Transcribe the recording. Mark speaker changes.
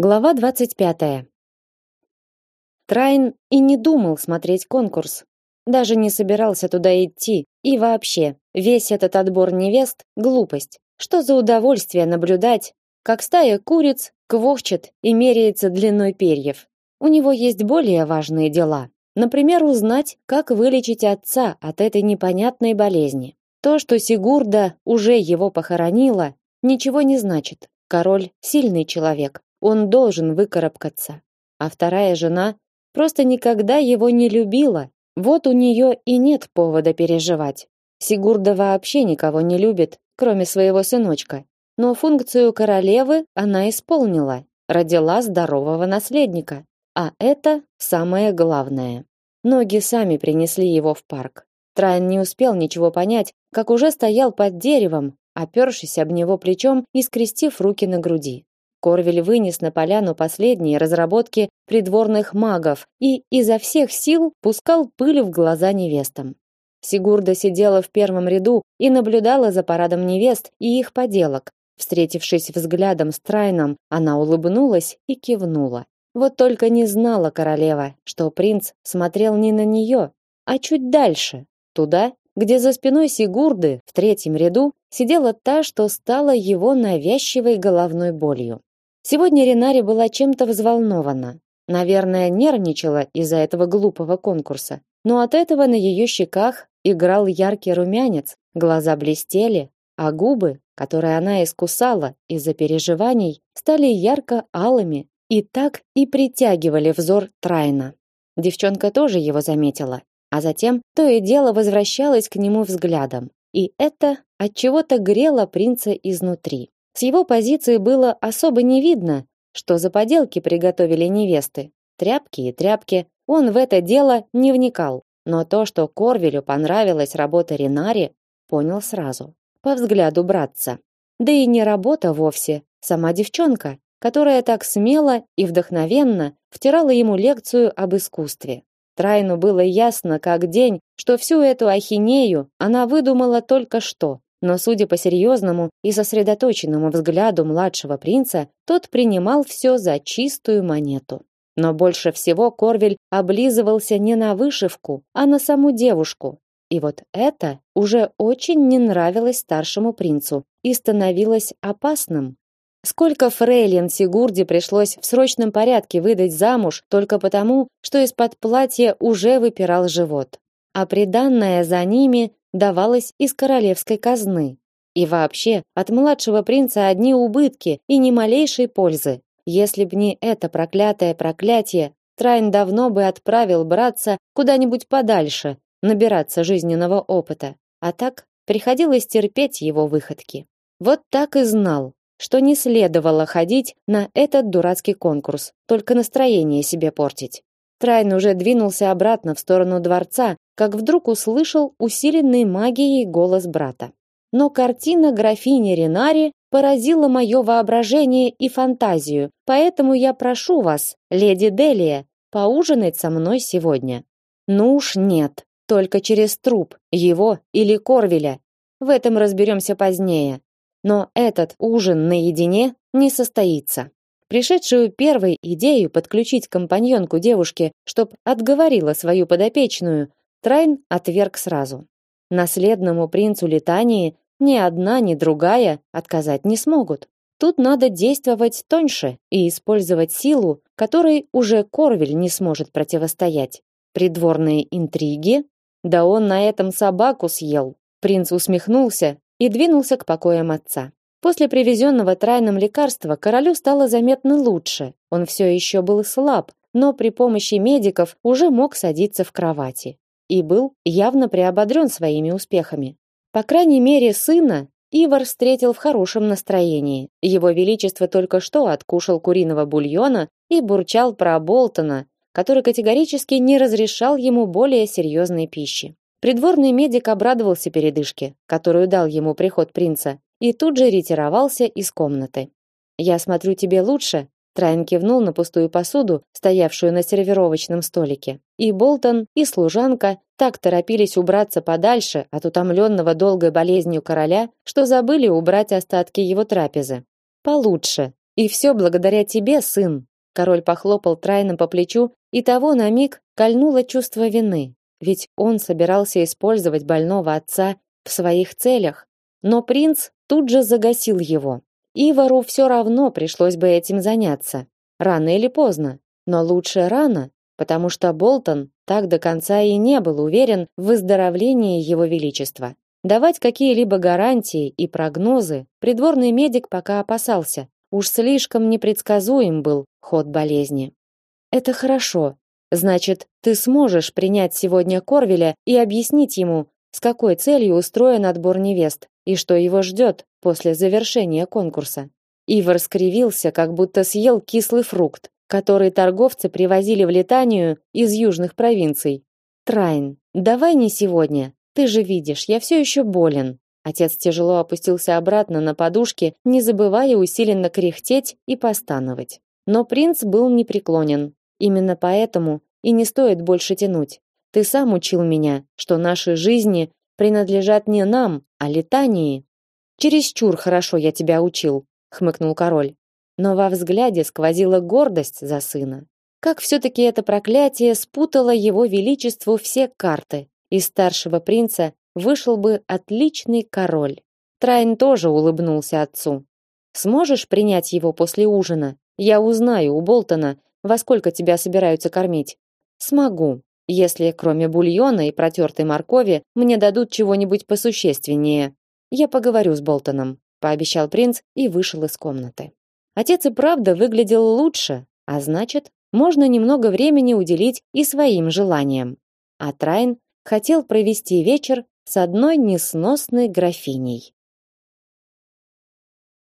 Speaker 1: Глава 25. Трайн и не думал смотреть конкурс. Даже не собирался туда идти. И вообще, весь этот отбор невест глупость. Что за удовольствие наблюдать, как стая куриц квохчет и меряется длиной перьев. У него есть более важные дела. Например, узнать, как вылечить отца от этой непонятной болезни. То, что Сигурда уже его похоронила, ничего не значит. Король сильный человек, он должен выкарабкаться. А вторая жена просто никогда его не любила. Вот у нее и нет повода переживать. Сигурда вообще никого не любит, кроме своего сыночка. Но функцию королевы она исполнила, родила здорового наследника. А это самое главное. Ноги сами принесли его в парк. Трайн не успел ничего понять, как уже стоял под деревом, опершись об него плечом и скрестив руки на груди. Корвель вынес на поляну последние разработки придворных магов и изо всех сил пускал пыль в глаза невестам. Сигурда сидела в первом ряду и наблюдала за парадом невест и их поделок. Встретившись взглядом с Трайном, она улыбнулась и кивнула. Вот только не знала королева, что принц смотрел не на нее, а чуть дальше, туда, где за спиной Сигурды в третьем ряду сидела та, что стала его навязчивой головной болью. Сегодня Ренари была чем-то взволнована. Наверное, нервничала из-за этого глупого конкурса. Но от этого на ее щеках играл яркий румянец, глаза блестели, а губы, которые она искусала из-за переживаний, стали ярко-алыми и так и притягивали взор Трайна. Девчонка тоже его заметила, а затем то и дело возвращалась к нему взглядом. И это от чего-то грело принца изнутри. С его позиции было особо не видно, что за поделки приготовили невесты. Тряпки и тряпки. Он в это дело не вникал. Но то, что Корвелю понравилась работа Ренари, понял сразу. По взгляду братца. Да и не работа вовсе, сама девчонка, которая так смело и вдохновенно втирала ему лекцию об искусстве. Трайну было ясно как день, что всю эту ахинею она выдумала только что, но, судя по серьезному и сосредоточенному взгляду младшего принца, тот принимал все за чистую монету. Но больше всего Корвель облизывался не на вышивку, а на саму девушку. И вот это уже очень не нравилось старшему принцу и становилось опасным. Сколько фрейлин Сигурде пришлось в срочном порядке выдать замуж только потому, что из-под платья уже выпирал живот. А приданное за ними давалось из королевской казны. И вообще, от младшего принца одни убытки и ни малейшей пользы. Если б не это проклятое проклятие, Трайн давно бы отправил братца куда-нибудь подальше, набираться жизненного опыта. А так приходилось терпеть его выходки. Вот так и знал, что не следовало ходить на этот дурацкий конкурс, только настроение себе портить. Трайн уже двинулся обратно в сторону дворца, как вдруг услышал усиленный магией голос брата. Но картина графини Ренари поразила мое воображение и фантазию, поэтому я прошу вас, леди Делия, поужинать со мной сегодня. Ну уж нет, только через труп, его или Корвеля. В этом разберемся позднее. Но этот ужин наедине не состоится. Пришедшую первой идею подключить компаньонку девушке, чтоб отговорила свою подопечную, Трайн отверг сразу. Наследному принцу Литании ни одна, ни другая отказать не смогут. Тут надо действовать тоньше и использовать силу, которой уже Корвель не сможет противостоять. Придворные интриги? Да он на этом собаку съел. Принц усмехнулся и двинулся к покоям отца. После привезенного трайным лекарства королю стало заметно лучше. Он все еще был слаб, но при помощи медиков уже мог садиться в кровати и был явно приободрен своими успехами. По крайней мере, сына Ивар встретил в хорошем настроении. Его величество только что откушал куриного бульона и бурчал про Болтона, который категорически не разрешал ему более серьезной пищи. Придворный медик обрадовался передышке, которую дал ему приход принца, и тут же ретировался из комнаты. «Я смотрю, тебе лучше?» Трайн кивнул на пустую посуду, стоявшую на сервировочном столике. И Болтон, и служанка так торопились убраться подальше от утомленного долгой болезнью короля, что забыли убрать остатки его трапезы. Получше, И все благодаря тебе, сын. Король похлопал Трайна по плечу, и того на миг кольнуло чувство вины. Ведь он собирался использовать больного отца в своих целях. Но принц тут же загасил его. Ивару все равно пришлось бы этим заняться. Рано или поздно. Но лучше рано, потому что Болтон так до конца и не был уверен в выздоровлении его величества. Давать какие-либо гарантии и прогнозы придворный медик пока опасался. Уж слишком непредсказуем был ход болезни. Это хорошо. Значит, ты сможешь принять сегодня Корвеля и объяснить ему, с какой целью устроен отбор невест и что его ждет после завершения конкурса. Ивар скривился, как будто съел кислый фрукт, который торговцы привозили в Литанию из южных провинций. Трайн, давай не сегодня. Ты же видишь, я все еще болен. Отец тяжело опустился обратно на подушки, не забывая усиленно кряхтеть и постановать. Но принц был непреклонен. Именно поэтому и не стоит больше тянуть. Ты сам учил меня, что наши жизни принадлежат не нам, а летании. Чересчур хорошо я тебя учил, хмыкнул король. Но во взгляде сквозила гордость за сына. Как все-таки это проклятие спутало его величеству все карты. Из старшего принца вышел бы отличный король. Трайн тоже улыбнулся отцу. Сможешь принять его после ужина? Я узнаю у Болтона, во сколько тебя собираются кормить. Смогу, если кроме бульона и протертой моркови мне дадут чего-нибудь посущественнее. Я поговорю с Болтоном, пообещал принц и вышел из комнаты. Отец и правда выглядел лучше, а значит, можно немного времени уделить и своим желаниям. А Трайн хотел провести вечер с одной несносной графиней.